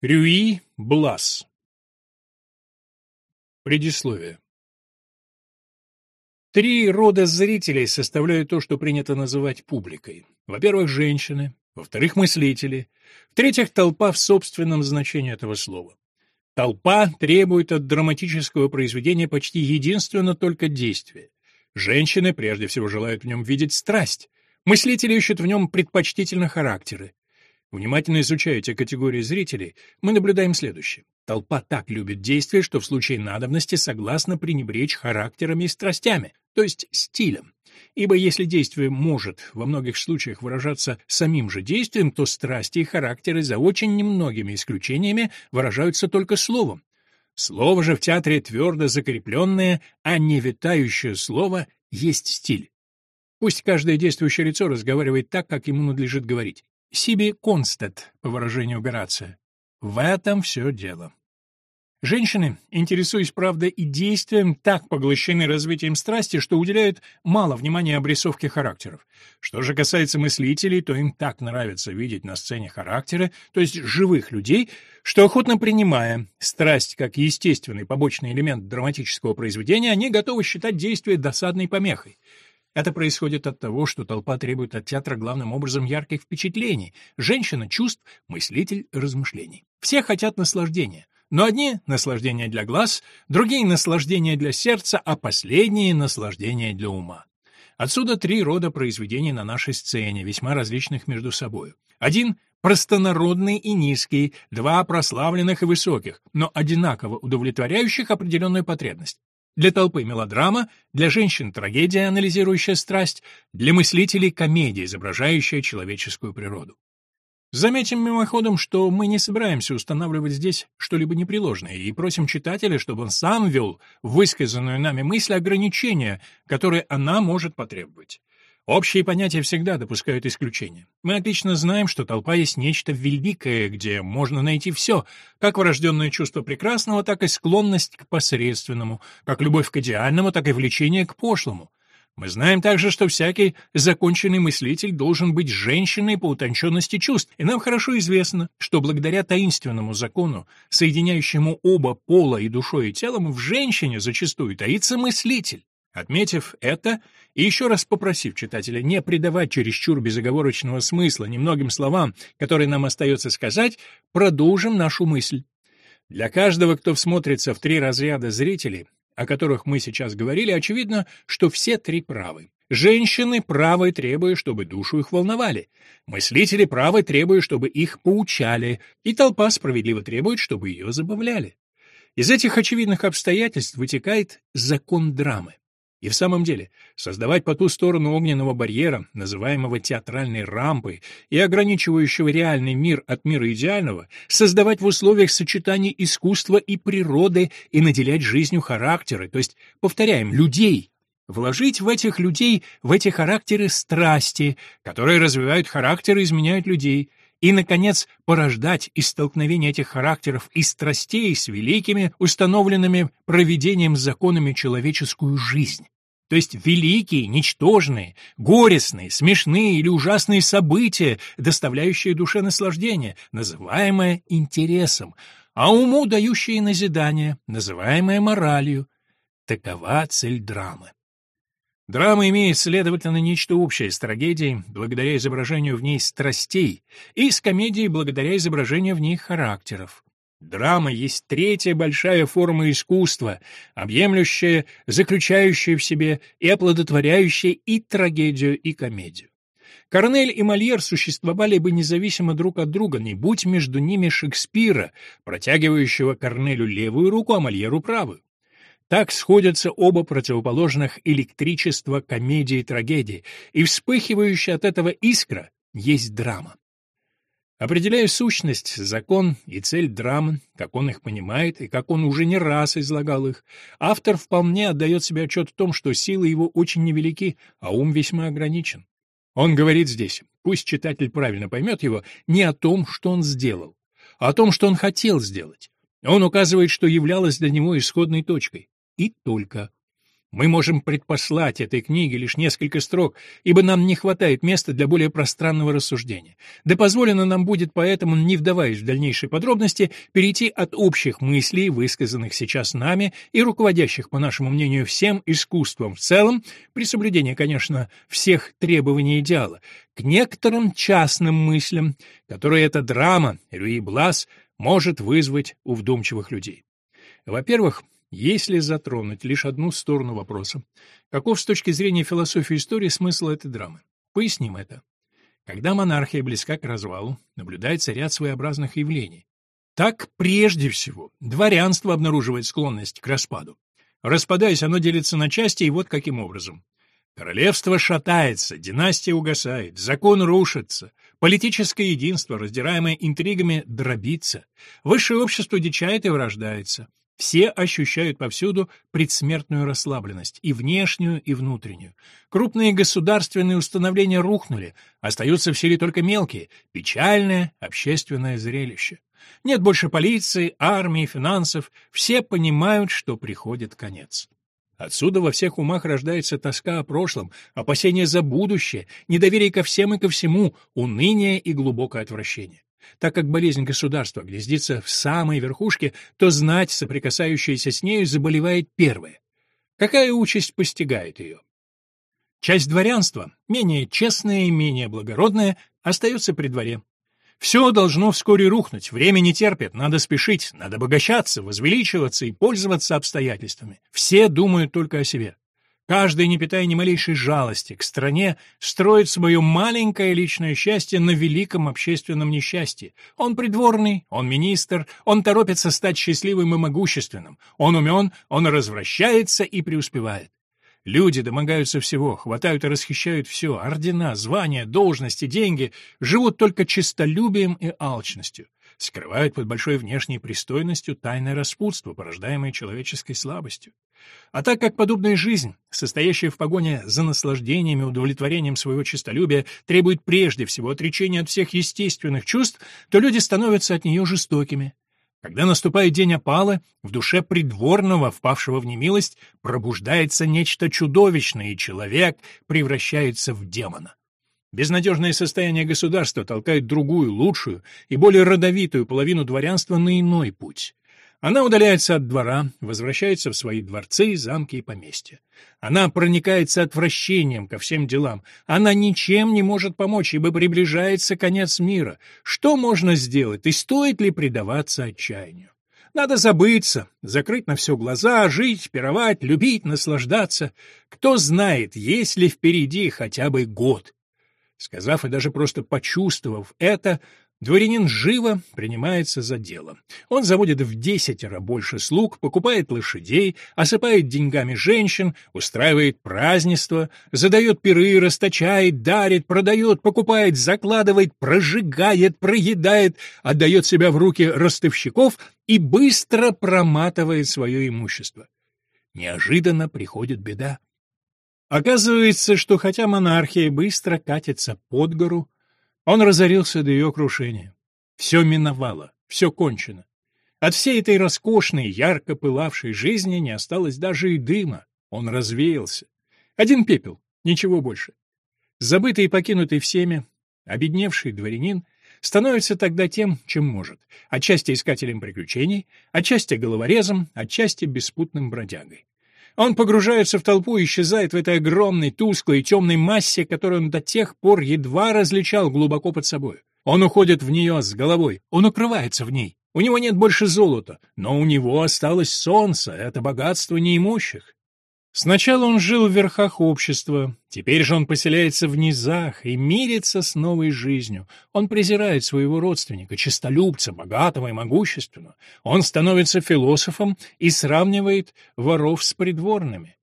Рюи Блас. Предисловие. Три рода зрителей составляют то, что принято называть публикой. Во-первых, женщины, во-вторых, мыслители, в-третьих, толпа в собственном значении этого слова. Толпа требует от драматического произведения почти единственно только действия. Женщины прежде всего желают в нем видеть страсть. Мыслители ищут в нем предпочтительно характеры. Внимательно изучая эти категории зрителей, мы наблюдаем следующее. Толпа так любит действия, что в случае надобности согласна пренебречь характерами и страстями, то есть стилем. Ибо если действие может во многих случаях выражаться самим же действием, то страсти и характеры за очень немногими исключениями выражаются только словом. Слово же в театре твердо закрепленное, а не витающее слово есть стиль. Пусть каждое действующее лицо разговаривает так, как ему надлежит говорить. Сиби констат, по выражению Горация. В этом все дело. Женщины, интересуясь, правда, и действием, так поглощены развитием страсти, что уделяют мало внимания обрисовке характеров. Что же касается мыслителей, то им так нравится видеть на сцене характеры, то есть живых людей, что охотно принимая страсть как естественный побочный элемент драматического произведения, они готовы считать действие досадной помехой. Это происходит от того, что толпа требует от театра главным образом ярких впечатлений, женщина — чувств, мыслитель — размышлений. Все хотят наслаждения, но одни — наслаждения для глаз, другие — наслаждения для сердца, а последние — наслаждения для ума. Отсюда три рода произведений на нашей сцене, весьма различных между собой. Один — простонародный и низкий, два — прославленных и высоких, но одинаково удовлетворяющих определенную потребность. Для толпы мелодрама, для женщин трагедия, анализирующая страсть, для мыслителей комедия, изображающая человеческую природу. Заметим мимоходом, что мы не собираемся устанавливать здесь что-либо непреложное и просим читателя, чтобы он сам ввел высказанную нами мысль ограничения, которые она может потребовать. Общие понятия всегда допускают исключения. Мы отлично знаем, что толпа есть нечто великое, где можно найти все, как врожденное чувство прекрасного, так и склонность к посредственному, как любовь к идеальному, так и влечение к пошлому. Мы знаем также, что всякий законченный мыслитель должен быть женщиной по утонченности чувств, и нам хорошо известно, что благодаря таинственному закону, соединяющему оба пола и душой и телом, в женщине зачастую таится мыслитель. Отметив это и еще раз попросив читателя не придавать чересчур безоговорочного смысла немногим словам, которые нам остается сказать, продолжим нашу мысль. Для каждого, кто всмотрится в три разряда зрителей, о которых мы сейчас говорили, очевидно, что все три правы. Женщины правы, требуя, чтобы душу их волновали. Мыслители правы, требуя, чтобы их поучали. И толпа справедливо требует, чтобы ее забавляли. Из этих очевидных обстоятельств вытекает закон драмы. И в самом деле, создавать по ту сторону огненного барьера, называемого театральной рампой, и ограничивающего реальный мир от мира идеального, создавать в условиях сочетания искусства и природы и наделять жизнью характеры, то есть, повторяем, людей, вложить в этих людей, в эти характеры страсти, которые развивают характеры и изменяют людей, и, наконец, порождать из столкновения этих характеров и страстей с великими, установленными проведением законами человеческую жизнь. То есть великие, ничтожные, горестные, смешные или ужасные события, доставляющие душе наслаждение, называемое интересом, а уму дающие назидание, называемое моралью. Такова цель драмы. Драма имеет, следовательно, нечто общее с трагедией, благодаря изображению в ней страстей, и с комедией, благодаря изображению в ней характеров. Драма есть третья большая форма искусства, объемлющая, заключающая в себе и оплодотворяющая и трагедию, и комедию. Корнель и Мольер существовали бы независимо друг от друга, не будь между ними Шекспира, протягивающего Корнелю левую руку, а Мольеру правую. Так сходятся оба противоположных электричества комедии и трагедии, и вспыхивающая от этого искра есть драма. Определяя сущность, закон и цель драмы, как он их понимает и как он уже не раз излагал их, автор вполне отдает себе отчет в том, что силы его очень невелики, а ум весьма ограничен. Он говорит здесь, пусть читатель правильно поймет его, не о том, что он сделал, а о том, что он хотел сделать. Он указывает, что являлось для него исходной точкой и только. Мы можем предпослать этой книге лишь несколько строк, ибо нам не хватает места для более пространного рассуждения. Да позволено нам будет поэтому, не вдаваясь в дальнейшие подробности, перейти от общих мыслей, высказанных сейчас нами и руководящих, по нашему мнению, всем искусством в целом, при соблюдении, конечно, всех требований идеала, к некоторым частным мыслям, которые эта драма, Рюи Блас, может вызвать у вдумчивых людей. Во-первых, если затронуть лишь одну сторону вопроса, каков с точки зрения философии истории смысл этой драмы? Поясним это. Когда монархия близка к развалу, наблюдается ряд своеобразных явлений. Так, прежде всего, дворянство обнаруживает склонность к распаду. Распадаясь, оно делится на части, и вот каким образом. Королевство шатается, династия угасает, закон рушится, политическое единство, раздираемое интригами, дробится, высшее общество дичает и вырождается, все ощущают повсюду предсмертную расслабленность, и внешнюю, и внутреннюю. Крупные государственные установления рухнули, остаются в силе только мелкие, печальное общественное зрелище. Нет больше полиции, армии, финансов, все понимают, что приходит конец. Отсюда во всех умах рождается тоска о прошлом, опасение за будущее, недоверие ко всем и ко всему, уныние и глубокое отвращение. Так как болезнь государства гнездится в самой верхушке, то знать, соприкасающаяся с нею, заболевает первая. Какая участь постигает ее? Часть дворянства, менее честная и менее благородная, остается при дворе. Все должно вскоре рухнуть, время не терпит, надо спешить, надо обогащаться, возвеличиваться и пользоваться обстоятельствами. Все думают только о себе. Каждый, не питая ни малейшей жалости к стране, строит свое маленькое личное счастье на великом общественном несчастье. Он придворный, он министр, он торопится стать счастливым и могущественным. Он умен, он развращается и преуспевает. Люди домогаются всего, хватают и расхищают все — ордена, звания, должности, деньги, живут только честолюбием и алчностью скрывают под большой внешней пристойностью тайное распутство, порождаемое человеческой слабостью. А так как подобная жизнь, состоящая в погоне за наслаждениями удовлетворением своего честолюбия, требует прежде всего отречения от всех естественных чувств, то люди становятся от нее жестокими. Когда наступает день опалы, в душе придворного, впавшего в немилость, пробуждается нечто чудовищное, и человек превращается в демона. Безнадежное состояние государства толкает другую, лучшую и более родовитую половину дворянства на иной путь. Она удаляется от двора, возвращается в свои дворцы, замки и поместья. Она проникается отвращением ко всем делам. Она ничем не может помочь, ибо приближается конец мира. Что можно сделать и стоит ли предаваться отчаянию? Надо забыться, закрыть на все глаза, жить, пировать, любить, наслаждаться. Кто знает, есть ли впереди хотя бы год. Сказав и даже просто почувствовав это, дворянин живо принимается за дело. Он заводит в десятеро больше слуг, покупает лошадей, осыпает деньгами женщин, устраивает празднества, задает пиры, расточает, дарит, продает, покупает, закладывает, прожигает, проедает, отдает себя в руки ростовщиков и быстро проматывает свое имущество. Неожиданно приходит беда. Оказывается, что хотя монархия быстро катится под гору, он разорился до ее крушения. Все миновало, все кончено. От всей этой роскошной, ярко пылавшей жизни не осталось даже и дыма. Он развеялся. Один пепел, ничего больше. Забытый и покинутый всеми, обедневший дворянин становится тогда тем, чем может. Отчасти искателем приключений, отчасти головорезом, отчасти беспутным бродягой. Он погружается в толпу и исчезает в этой огромной, тусклой, темной массе, которую он до тех пор едва различал глубоко под собой. Он уходит в нее с головой, он укрывается в ней. У него нет больше золота, но у него осталось солнце, это богатство неимущих. Сначала он жил в верхах общества, теперь же он поселяется в низах и мирится с новой жизнью. Он презирает своего родственника, честолюбца, богатого и могущественного. Он становится философом и сравнивает воров с придворными.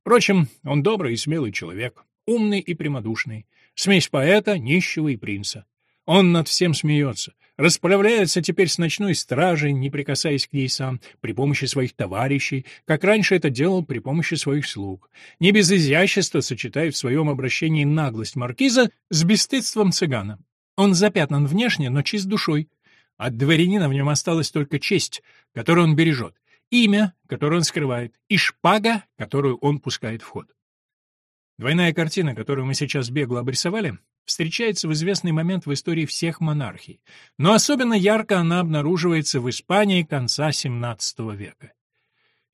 Впрочем, он добрый и смелый человек, умный и прямодушный, смесь поэта, нищего и принца. Он над всем смеется, расправляется теперь с ночной стражей, не прикасаясь к ней сам, при помощи своих товарищей, как раньше это делал при помощи своих слуг. Не без изящества сочетает в своем обращении наглость маркиза с бесстыдством цыгана. Он запятнан внешне, но чист душой. От дворянина в нем осталась только честь, которую он бережет, имя, которое он скрывает, и шпага, которую он пускает в ход. Двойная картина, которую мы сейчас бегло обрисовали, встречается в известный момент в истории всех монархий, но особенно ярко она обнаруживается в Испании конца XVII века.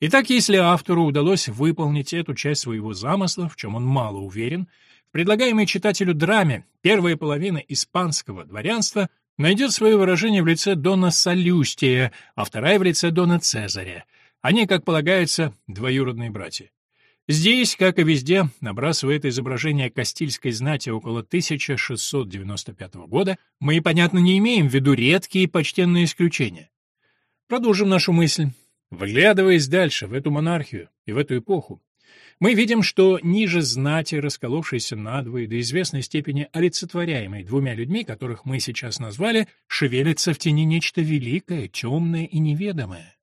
Итак, если автору удалось выполнить эту часть своего замысла, в чем он мало уверен, в предлагаемой читателю драме первая половина испанского дворянства найдет свое выражение в лице Дона Салюстия, а вторая в лице Дона Цезаря. Они, как полагается, двоюродные братья. Здесь, как и везде, набрасывая это изображение Кастильской знати около 1695 года, мы, понятно, не имеем в виду редкие и почтенные исключения. Продолжим нашу мысль. Выглядываясь дальше, в эту монархию и в эту эпоху, мы видим, что ниже знати, расколовшейся надвое до известной степени олицетворяемой двумя людьми, которых мы сейчас назвали, шевелится в тени нечто великое, темное и неведомое.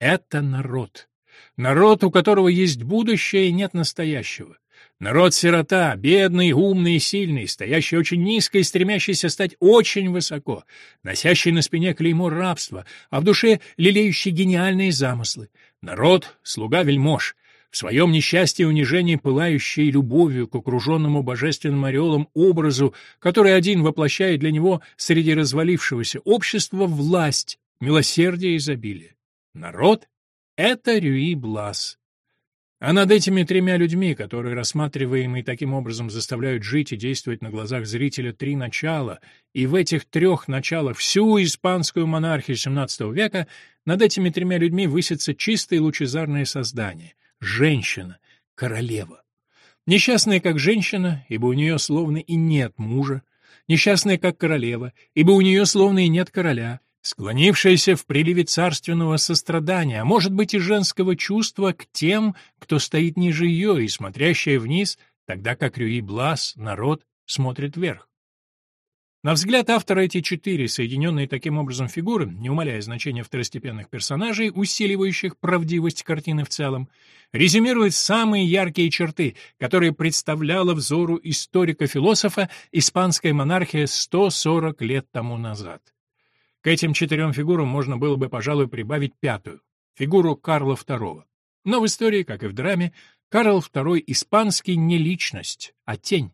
Это народ. Народ, у которого есть будущее и нет настоящего. Народ-сирота, бедный, умный и сильный, стоящий очень низко и стремящийся стать очень высоко, носящий на спине клеймо рабства, а в душе лелеющий гениальные замыслы. Народ — слуга вельмож, в своем несчастье и унижении пылающий любовью к окруженному божественным ореолом образу, который один воплощает для него среди развалившегося общества власть, милосердие и изобилие. Народ — это Рюи Блас, а над этими тремя людьми, которые рассматриваемые таким образом заставляют жить и действовать на глазах зрителя три начала, и в этих трех началах всю испанскую монархию XVII века, над этими тремя людьми высится чистое лучезарное создание — женщина, королева. Несчастная как женщина, ибо у нее словно и нет мужа, несчастная как королева, ибо у нее словно и нет короля, склонившаяся в приливе царственного сострадания, а может быть и женского чувства к тем, кто стоит ниже ее, и смотрящая вниз, тогда как Рюи Блас, народ, смотрит вверх. На взгляд автора эти четыре, соединенные таким образом фигуры, не умаляя значения второстепенных персонажей, усиливающих правдивость картины в целом, резюмируют самые яркие черты, которые представляла взору историка-философа испанская монархия 140 лет тому назад. К этим четырем фигурам можно было бы, пожалуй, прибавить пятую — фигуру Карла II. Но в истории, как и в драме, Карл II испанский не личность, а тень.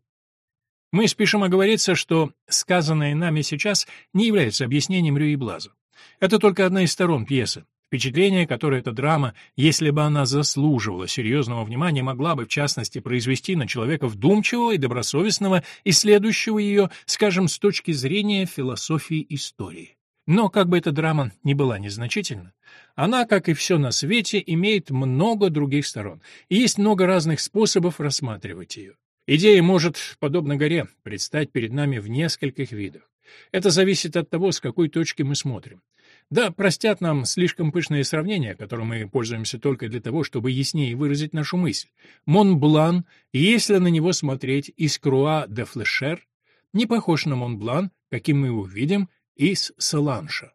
Мы спешим оговориться, что сказанное нами сейчас не является объяснением Рюи Блаза. Это только одна из сторон пьесы. Впечатление, которое эта драма, если бы она заслуживала серьезного внимания, могла бы, в частности, произвести на человека вдумчивого и добросовестного, исследующего ее, скажем, с точки зрения философии истории. Но как бы эта драма ни была незначительна, она, как и все на свете, имеет много других сторон, и есть много разных способов рассматривать ее. Идея может, подобно горе, предстать перед нами в нескольких видах. Это зависит от того, с какой точки мы смотрим. Да, простят нам слишком пышные сравнения, которым мы пользуемся только для того, чтобы яснее выразить нашу мысль. Монблан, если на него смотреть из Круа де Флешер, не похож на Монблан, каким мы его видим из Саланша.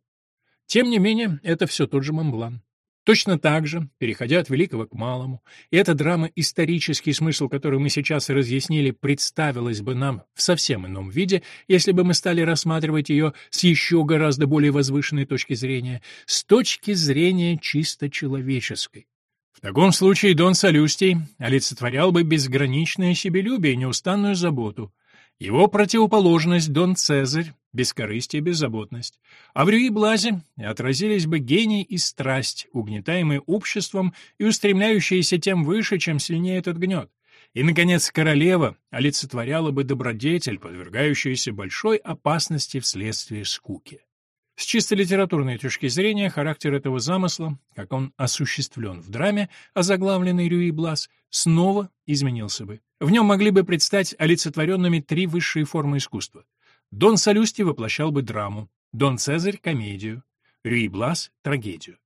Тем не менее, это все тот же Монблан. Точно так же, переходя от великого к малому, и эта драма, исторический смысл который мы сейчас разъяснили, представилась бы нам в совсем ином виде, если бы мы стали рассматривать ее с еще гораздо более возвышенной точки зрения, с точки зрения чисто человеческой. В таком случае Дон Салюстий олицетворял бы безграничное себелюбие и неустанную заботу, его противоположность Дон Цезарь — бескорыстие и беззаботность. А в Рюи Блазе отразились бы гений и страсть, угнетаемые обществом и устремляющиеся тем выше, чем сильнее этот гнет. И, наконец, королева олицетворяла бы добродетель, подвергающуюся большой опасности вследствие скуки. С чисто литературной точки зрения, характер этого замысла, как он осуществлен в драме, озаглавленной Рюи Блас, снова изменился бы. В нем могли бы предстать олицетворенными три высшие формы искусства. Дон Салюсти воплощал бы драму, Дон Цезарь — комедию, Рюи Блас — трагедию.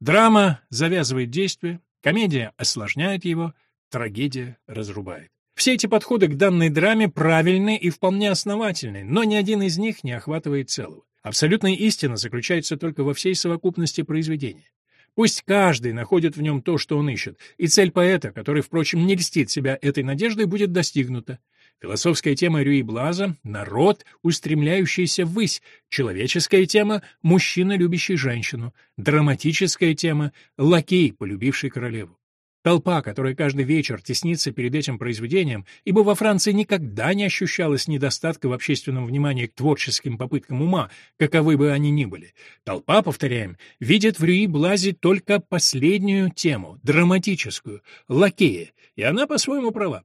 Драма завязывает действие, комедия осложняет его, трагедия разрубает. Все эти подходы к данной драме правильны и вполне основательны, но ни один из них не охватывает целого. Абсолютная истина заключается только во всей совокупности произведения. Пусть каждый находит в нем то, что он ищет, и цель поэта, который, впрочем, не льстит себя этой надеждой, будет достигнута. Философская тема Рюи Блаза — народ, устремляющийся ввысь. Человеческая тема — мужчина, любящий женщину. Драматическая тема — лакей, полюбивший королеву. Толпа, которая каждый вечер теснится перед этим произведением, ибо во Франции никогда не ощущалось недостатка в общественном внимании к творческим попыткам ума, каковы бы они ни были. Толпа, повторяем, видит в Рюи Блазе только последнюю тему, драматическую, лакея, и она по-своему права.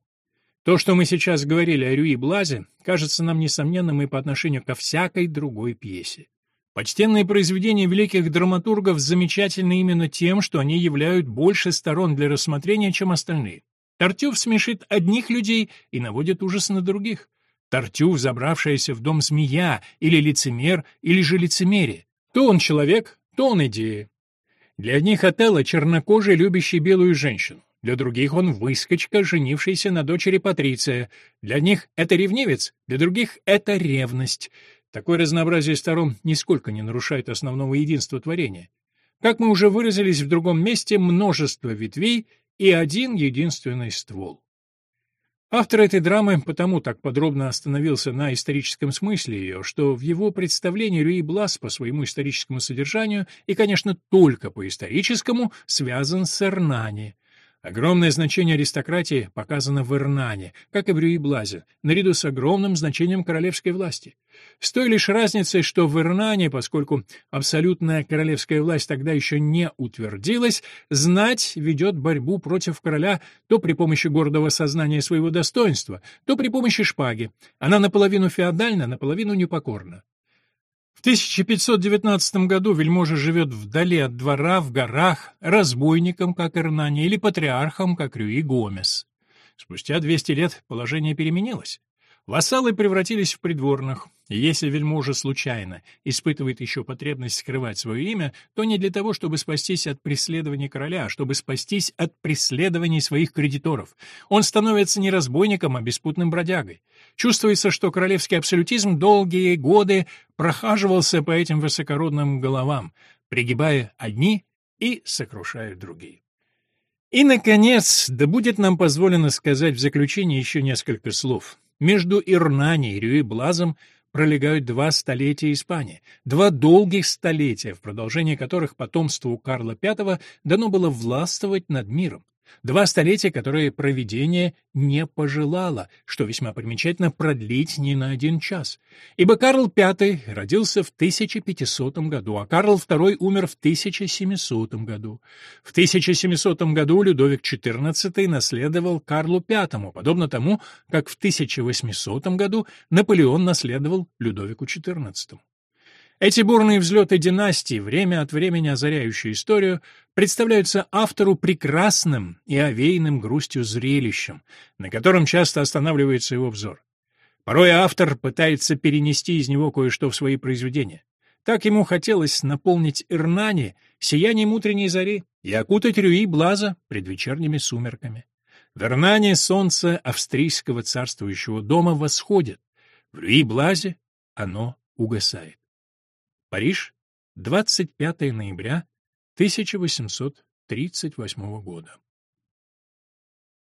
То, что мы сейчас говорили о Рюи Блазе, кажется нам несомненным и по отношению ко всякой другой пьесе. Почтенные произведения великих драматургов замечательны именно тем, что они являют больше сторон для рассмотрения, чем остальные. Тартюф смешит одних людей и наводит ужас на других. Тартюф, забравшаяся в дом змея, или лицемер, или же лицемерие. То он человек, то он идея. Для одних Отелло чернокожий, любящий белую женщину. Для других он выскочка, женившийся на дочери Патриция. Для них это ревнивец, для других это ревность. Такое разнообразие сторон нисколько не нарушает основного единства творения. Как мы уже выразились в другом месте, множество ветвей и один единственный ствол. Автор этой драмы потому так подробно остановился на историческом смысле ее, что в его представлении Рюи Блас по своему историческому содержанию и, конечно, только по историческому связан с Эрнани – Огромное значение аристократии показано в Ирнане, как и в Рюи-Блазе, наряду с огромным значением королевской власти. С той лишь разницей, что в Ирнане, поскольку абсолютная королевская власть тогда еще не утвердилась, знать ведет борьбу против короля то при помощи гордого сознания своего достоинства, то при помощи шпаги. Она наполовину феодальна, наполовину непокорна. В 1519 году вельможа живет вдали от двора, в горах, разбойником, как Эрнани, или патриархом, как Рюи Гомес. Спустя 200 лет положение переменилось. Вассалы превратились в придворных, если вельможа случайно испытывает еще потребность скрывать свое имя, то не для того, чтобы спастись от преследований короля, а чтобы спастись от преследований своих кредиторов. Он становится не разбойником, а беспутным бродягой. Чувствуется, что королевский абсолютизм долгие годы прохаживался по этим высокородным головам, пригибая одни и сокрушая другие. И, наконец, да будет нам позволено сказать в заключение еще несколько слов. Между Ирнани и Рюи-Блазом пролегают два столетия Испании, два долгих столетия, в продолжении которых потомству Карла V дано было властвовать над миром. Два столетия, которые проведение не пожелало, что весьма примечательно, продлить не на один час. Ибо Карл V родился в 1500 году, а Карл II умер в 1700 году. В 1700 году Людовик XIV наследовал Карлу V, подобно тому, как в 1800 году Наполеон наследовал Людовику XIV. Эти бурные взлеты династий, время от времени озаряющие историю, представляются автору прекрасным и овеянным грустью зрелищем, на котором часто останавливается его взор. Порой автор пытается перенести из него кое-что в свои произведения. Так ему хотелось наполнить Ирнани сиянием утренней зари и окутать Рюи Блаза предвечерними сумерками. В Ирнане солнце австрийского царствующего дома восходит, в Рюи Блазе оно угасает. Париж, 25 ноября 1838 года.